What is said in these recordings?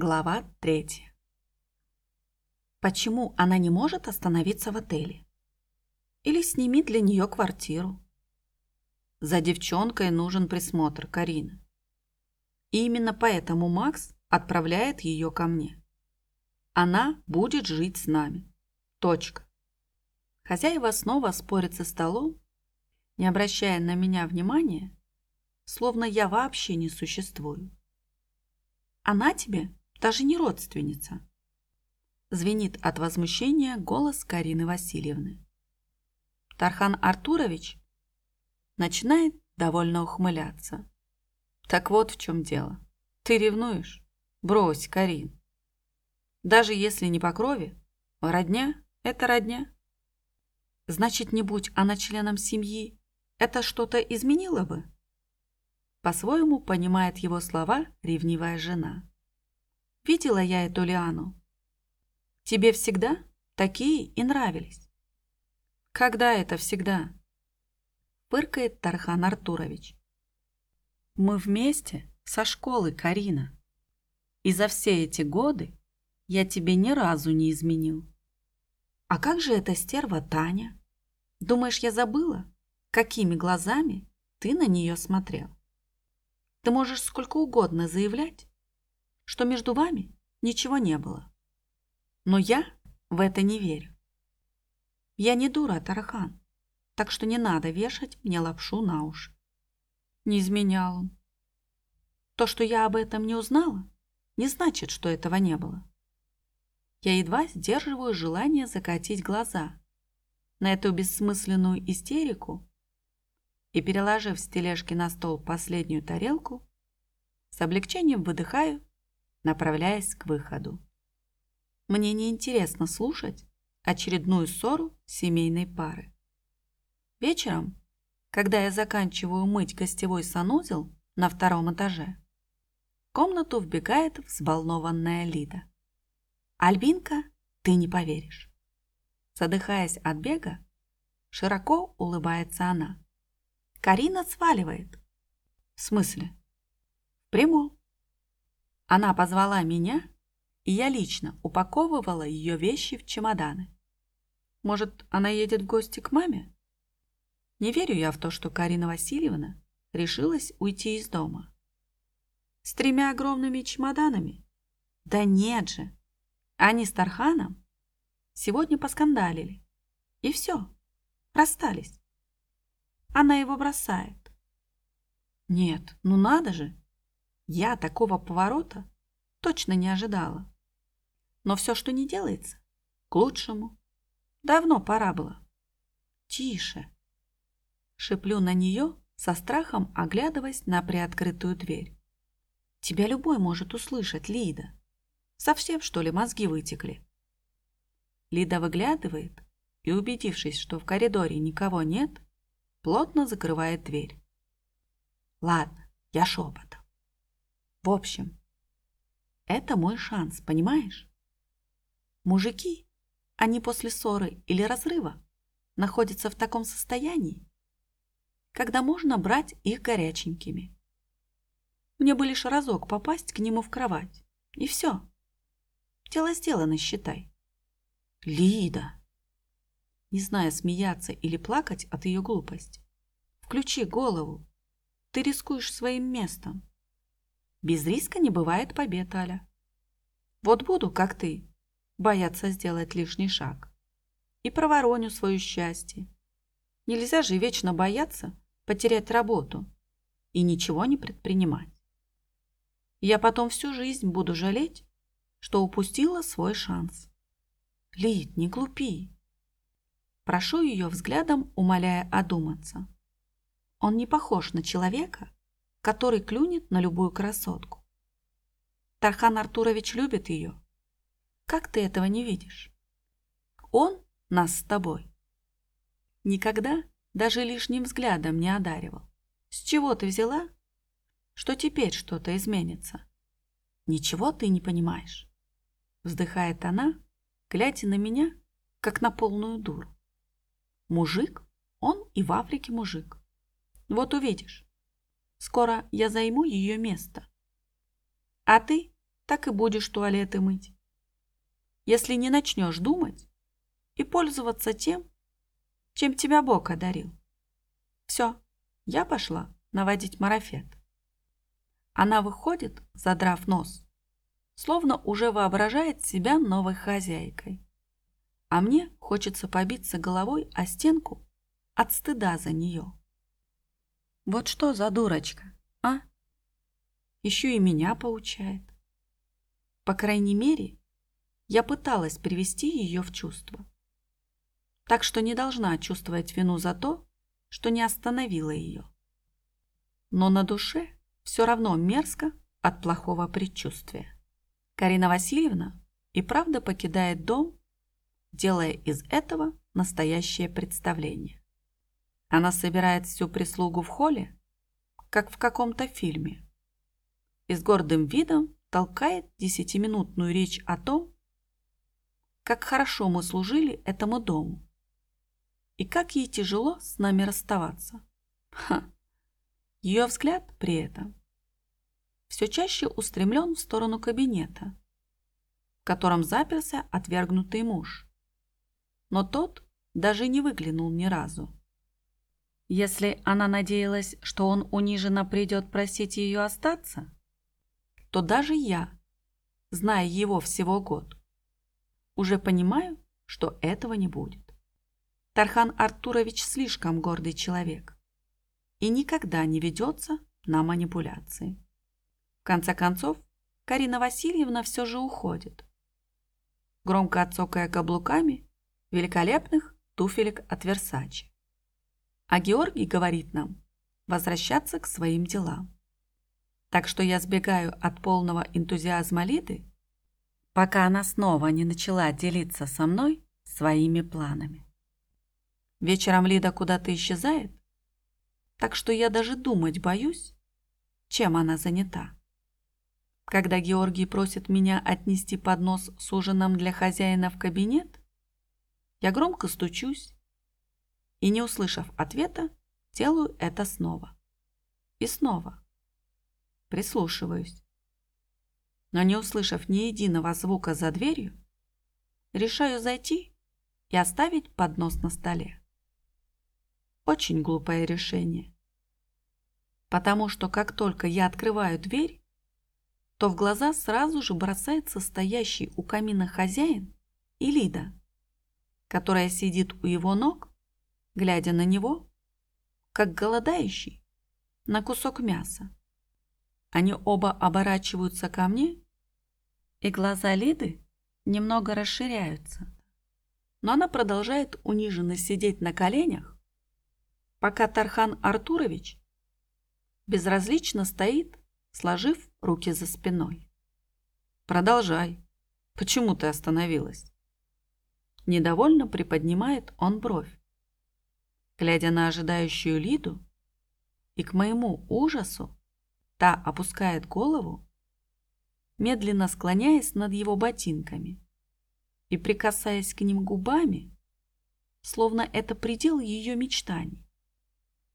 Глава третья. Почему она не может остановиться в отеле? Или сними для нее квартиру? За девчонкой нужен присмотр Карины. И именно поэтому Макс отправляет ее ко мне. Она будет жить с нами. Точка. Хозяева снова спорят со столом, не обращая на меня внимания, словно я вообще не существую. Она тебе даже не родственница. Звенит от возмущения голос Карины Васильевны. Тархан Артурович начинает довольно ухмыляться. Так вот в чем дело. Ты ревнуешь? Брось, Карин. Даже если не по крови, родня – это родня. Значит, не будь она членом семьи, это что-то изменило бы? По-своему понимает его слова ревнивая жена. Видела я эту Лиану. Тебе всегда такие и нравились. Когда это всегда? Пыркает Тархан Артурович. Мы вместе со школы, Карина. И за все эти годы я тебе ни разу не изменил. А как же эта стерва Таня? Думаешь, я забыла, какими глазами ты на нее смотрел? Ты можешь сколько угодно заявлять, что между вами ничего не было. Но я в это не верю. Я не дура, Тарахан, так что не надо вешать мне лапшу на уши. Не изменял он. То, что я об этом не узнала, не значит, что этого не было. Я едва сдерживаю желание закатить глаза на эту бессмысленную истерику и, переложив с тележки на стол последнюю тарелку, с облегчением выдыхаю направляясь к выходу. Мне не интересно слушать очередную ссору семейной пары. Вечером, когда я заканчиваю мыть гостевой санузел на втором этаже, в комнату вбегает взволнованная Лида. «Альбинка, ты не поверишь». Задыхаясь от бега, широко улыбается она. «Карина сваливает». «В смысле?» «В. Она позвала меня, и я лично упаковывала ее вещи в чемоданы. Может, она едет в гости к маме? Не верю я в то, что Карина Васильевна решилась уйти из дома. С тремя огромными чемоданами? Да нет же. Они с Тарханом сегодня поскандалили. И все, расстались. Она его бросает. Нет, ну надо же. Я такого поворота точно не ожидала. Но все, что не делается, к лучшему. Давно пора было. Тише. Шиплю на нее, со страхом оглядываясь на приоткрытую дверь. Тебя любой может услышать, Лида. Совсем, что ли, мозги вытекли? Лида выглядывает и, убедившись, что в коридоре никого нет, плотно закрывает дверь. Ладно, я шепотом. В общем, это мой шанс, понимаешь? Мужики, они после ссоры или разрыва находятся в таком состоянии, когда можно брать их горяченькими. Мне бы лишь разок попасть к нему в кровать, и все. Дело сделано, считай. Лида! Не зная, смеяться или плакать от ее глупости. Включи голову. Ты рискуешь своим местом. Без риска не бывает побед, Аля. Вот буду, как ты, бояться сделать лишний шаг. И провороню свое счастье. Нельзя же вечно бояться потерять работу и ничего не предпринимать. Я потом всю жизнь буду жалеть, что упустила свой шанс. Лид, не глупи. Прошу ее взглядом, умоляя одуматься. Он не похож на человека, который клюнет на любую красотку. Тархан Артурович любит ее. Как ты этого не видишь? Он нас с тобой никогда даже лишним взглядом не одаривал. С чего ты взяла, что теперь что-то изменится? Ничего ты не понимаешь. Вздыхает она, глядя на меня, как на полную дуру. Мужик, он и в Африке мужик. Вот увидишь. Скоро я займу ее место. А ты так и будешь туалеты мыть. Если не начнешь думать и пользоваться тем, чем тебя Бог одарил. Все, я пошла наводить марафет. Она выходит, задрав нос, словно уже воображает себя новой хозяйкой. А мне хочется побиться головой о стенку от стыда за нее. Вот что за дурочка, а? Еще и меня поучает. По крайней мере, я пыталась привести ее в чувство. Так что не должна чувствовать вину за то, что не остановила ее. Но на душе все равно мерзко от плохого предчувствия. Карина Васильевна и правда покидает дом, делая из этого настоящее представление. Она собирает всю прислугу в холле, как в каком-то фильме, и с гордым видом толкает десятиминутную речь о том, как хорошо мы служили этому дому, и как ей тяжело с нами расставаться. Ха! Ее взгляд при этом все чаще устремлен в сторону кабинета, в котором заперся отвергнутый муж. Но тот даже не выглянул ни разу. Если она надеялась, что он униженно придет просить ее остаться, то даже я, зная его всего год, уже понимаю, что этого не будет. Тархан Артурович слишком гордый человек и никогда не ведется на манипуляции. В конце концов, Карина Васильевна все же уходит, громко отцокая каблуками великолепных туфелек от Версачи. А Георгий говорит нам возвращаться к своим делам. Так что я сбегаю от полного энтузиазма Лиды, пока она снова не начала делиться со мной своими планами. Вечером Лида куда-то исчезает, так что я даже думать боюсь, чем она занята. Когда Георгий просит меня отнести поднос с ужином для хозяина в кабинет, я громко стучусь и, не услышав ответа, делаю это снова. И снова. Прислушиваюсь. Но не услышав ни единого звука за дверью, решаю зайти и оставить поднос на столе. Очень глупое решение. Потому что как только я открываю дверь, то в глаза сразу же бросается стоящий у камина хозяин и Лида, которая сидит у его ног, глядя на него, как голодающий, на кусок мяса. Они оба оборачиваются ко мне, и глаза Лиды немного расширяются. Но она продолжает униженно сидеть на коленях, пока Тархан Артурович безразлично стоит, сложив руки за спиной. «Продолжай. Почему ты остановилась?» Недовольно приподнимает он бровь, глядя на ожидающую Лиду, и к моему ужасу та опускает голову, медленно склоняясь над его ботинками и прикасаясь к ним губами, словно это предел ее мечтаний.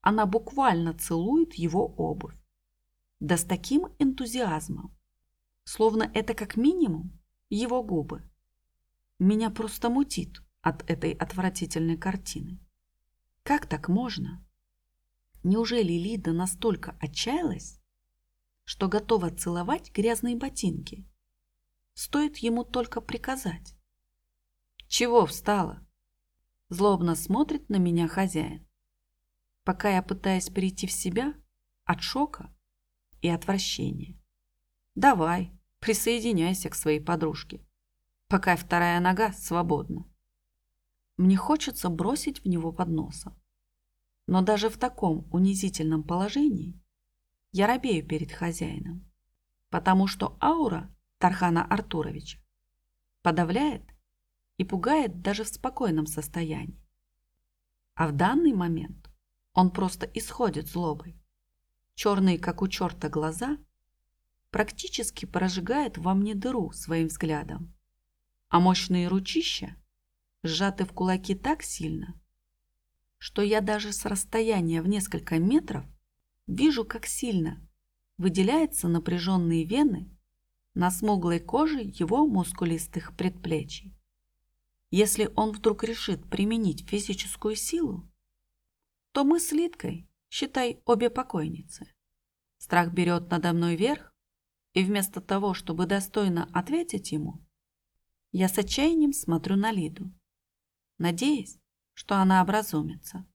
Она буквально целует его обувь. Да с таким энтузиазмом, словно это как минимум его губы. Меня просто мутит от этой отвратительной картины. Как так можно? Неужели Лида настолько отчаялась, что готова целовать грязные ботинки? Стоит ему только приказать. Чего встала? Злобно смотрит на меня хозяин пока я пытаюсь перейти в себя от шока и отвращения. Давай, присоединяйся к своей подружке, пока вторая нога свободна. Мне хочется бросить в него под носом. Но даже в таком унизительном положении я робею перед хозяином, потому что аура Тархана Артуровича подавляет и пугает даже в спокойном состоянии. А в данный момент он просто исходит злобой. Черные, как у черта, глаза практически прожигают во мне дыру своим взглядом, а мощные ручища сжаты в кулаки так сильно, что я даже с расстояния в несколько метров вижу, как сильно выделяются напряженные вены на смуглой коже его мускулистых предплечий. Если он вдруг решит применить физическую силу, то мы с Литкой, считай, обе покойницы. Страх берет надо мной верх, и вместо того, чтобы достойно ответить ему, я с отчаянием смотрю на Лиду, надеясь, что она образумится.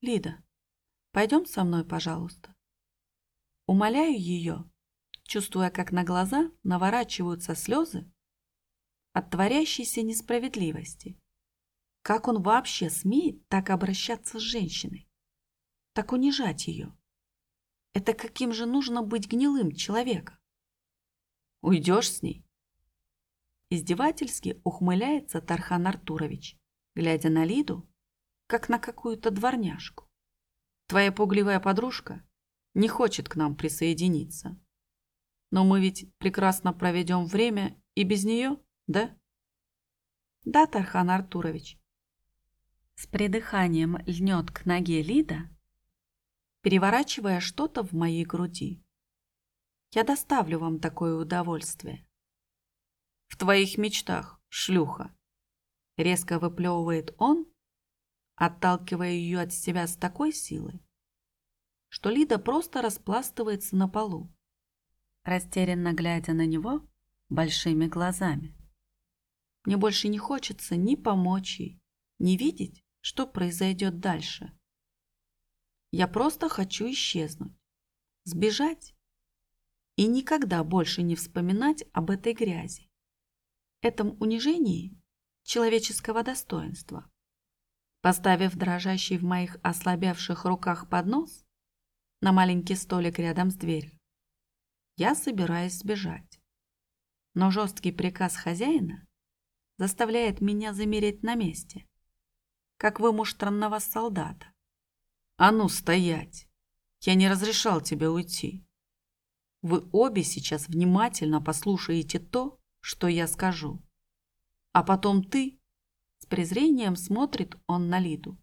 Лида, пойдем со мной, пожалуйста. Умоляю ее, чувствуя, как на глаза наворачиваются слезы от творящейся несправедливости. Как он вообще смеет так обращаться с женщиной? Так унижать ее? Это каким же нужно быть гнилым человеком? Уйдешь с ней? Издевательски ухмыляется Тархан Артурович, глядя на Лиду, как на какую-то дворняжку. Твоя пугливая подружка не хочет к нам присоединиться. Но мы ведь прекрасно проведем время и без нее, да? Да, Тархан Артурович. С придыханием льнет к ноге Лида, переворачивая что-то в моей груди. Я доставлю вам такое удовольствие. В твоих мечтах, шлюха. Резко выплевывает он, отталкивая ее от себя с такой силой, что Лида просто распластывается на полу, растерянно глядя на него большими глазами. Мне больше не хочется ни помочь ей, ни видеть, что произойдет дальше. Я просто хочу исчезнуть, сбежать и никогда больше не вспоминать об этой грязи, этом унижении человеческого достоинства. Поставив дрожащий в моих ослабевших руках поднос на маленький столик рядом с дверью, я собираюсь сбежать. Но жесткий приказ хозяина заставляет меня замереть на месте, как вымуштранного солдата. «А ну, стоять! Я не разрешал тебе уйти. Вы обе сейчас внимательно послушаете то, что я скажу. А потом ты...» С презрением смотрит он на Лиду.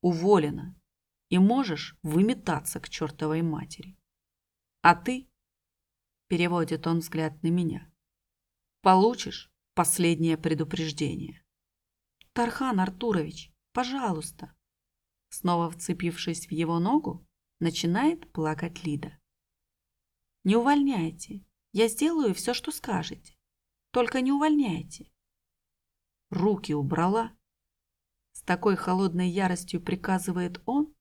«Уволена, и можешь выметаться к чертовой матери. А ты...» Переводит он взгляд на меня. «Получишь Последнее предупреждение. Тархан Артурович, пожалуйста. Снова вцепившись в его ногу, начинает плакать Лида. Не увольняйте. Я сделаю все, что скажете. Только не увольняйте. Руки убрала. С такой холодной яростью приказывает он,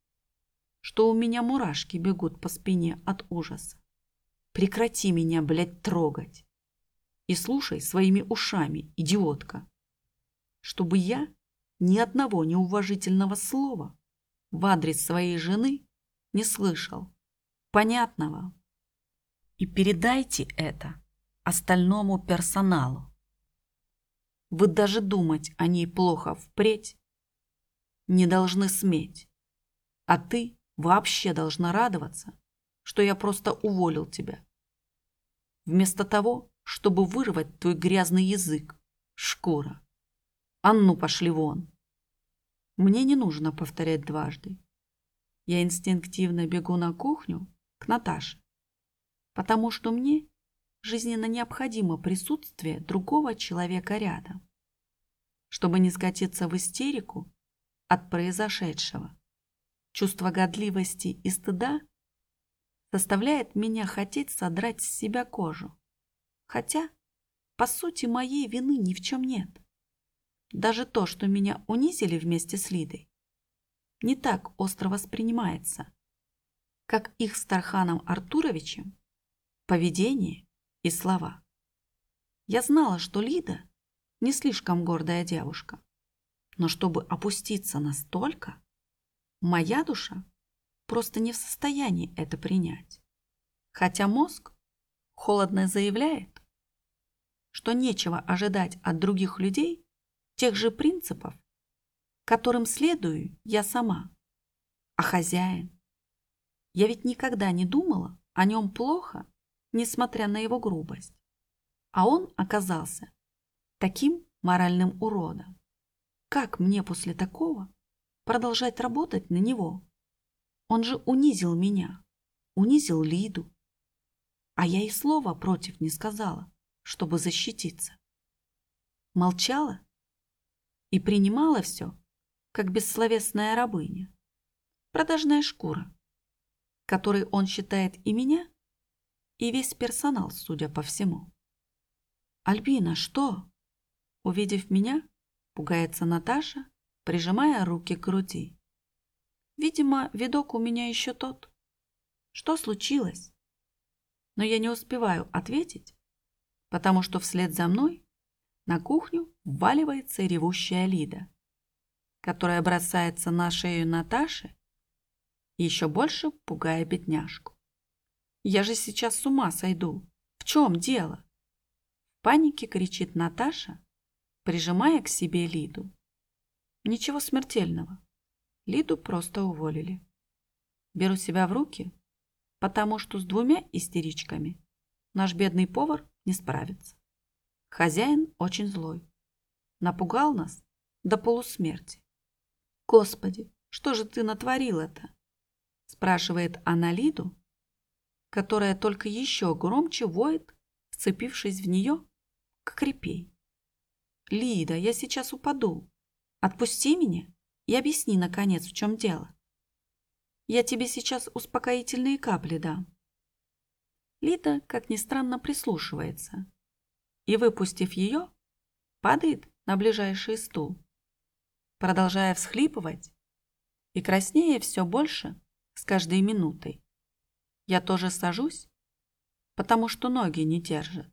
что у меня мурашки бегут по спине от ужаса. Прекрати меня, блядь, трогать и слушай своими ушами, идиотка, чтобы я ни одного неуважительного слова в адрес своей жены не слышал. Понятного? И передайте это остальному персоналу. Вы даже думать о ней плохо впредь не должны сметь. А ты вообще должна радоваться, что я просто уволил тебя. Вместо того, чтобы вырвать твой грязный язык, шкура. А ну, пошли вон. Мне не нужно повторять дважды. Я инстинктивно бегу на кухню к Наташе, потому что мне жизненно необходимо присутствие другого человека рядом, чтобы не скатиться в истерику от произошедшего. Чувство годливости и стыда заставляет меня хотеть содрать с себя кожу. Хотя, по сути, моей вины ни в чем нет. Даже то, что меня унизили вместе с Лидой, не так остро воспринимается, как их с Тарханом Артуровичем поведение и слова. Я знала, что Лида не слишком гордая девушка, но чтобы опуститься настолько, моя душа просто не в состоянии это принять. Хотя мозг холодно заявляет, что нечего ожидать от других людей тех же принципов, которым следую я сама. А хозяин? Я ведь никогда не думала о нем плохо, несмотря на его грубость. А он оказался таким моральным уродом. Как мне после такого продолжать работать на него? Он же унизил меня, унизил Лиду. А я и слова против не сказала, чтобы защититься. Молчала и принимала все, как бессловесная рабыня. Продажная шкура, которой он считает и меня, и весь персонал, судя по всему. «Альбина, что?» Увидев меня, пугается Наташа, прижимая руки к груди. Видимо, видок у меня еще тот. Что случилось? Но я не успеваю ответить, потому что вслед за мной на кухню вваливается ревущая Лида, которая бросается на шею Наташи, еще больше пугая бедняжку. Я же сейчас с ума сойду. В чем дело? В панике кричит Наташа, прижимая к себе Лиду. Ничего смертельного. Лиду просто уволили. Беру себя в руки, потому что с двумя истеричками наш бедный повар не справится. Хозяин очень злой. Напугал нас до полусмерти. Господи, что же ты натворил это? Спрашивает она Лиду, которая только еще громче воет, вцепившись в нее, как репей. Лида, я сейчас упаду. Отпусти меня и объясни, наконец, в чем дело. Я тебе сейчас успокоительные капли дам. Лида, как ни странно, прислушивается и, выпустив ее, падает на ближайший стул, продолжая всхлипывать и краснее все больше с каждой минутой. Я тоже сажусь, потому что ноги не держат.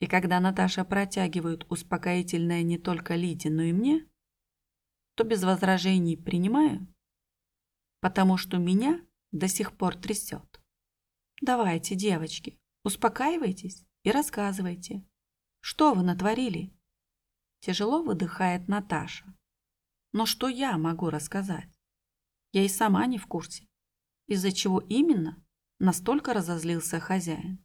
И когда Наташа протягивает успокоительное не только Лиде, но и мне, то без возражений принимаю, потому что меня до сих пор трясет. Давайте, девочки, успокаивайтесь и рассказывайте, что вы натворили. Тяжело выдыхает Наташа. Но что я могу рассказать? Я и сама не в курсе, из-за чего именно настолько разозлился хозяин.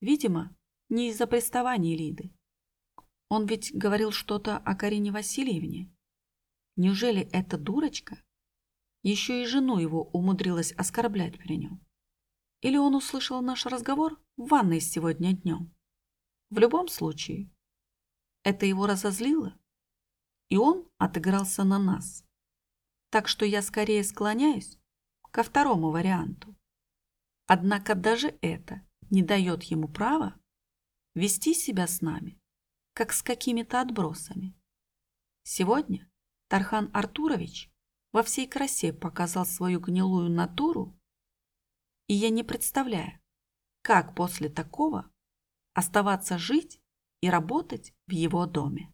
Видимо, не из-за приставаний Лиды. Он ведь говорил что-то о Карине Васильевне. Неужели эта дурочка еще и жену его умудрилась оскорблять при нем? Или он услышал наш разговор в ванной сегодня днем? В любом случае, это его разозлило, и он отыгрался на нас. Так что я скорее склоняюсь ко второму варианту. Однако даже это не дает ему права вести себя с нами, как с какими-то отбросами. Сегодня Тархан Артурович во всей красе показал свою гнилую натуру, и я не представляю, как после такого оставаться жить и работать в его доме.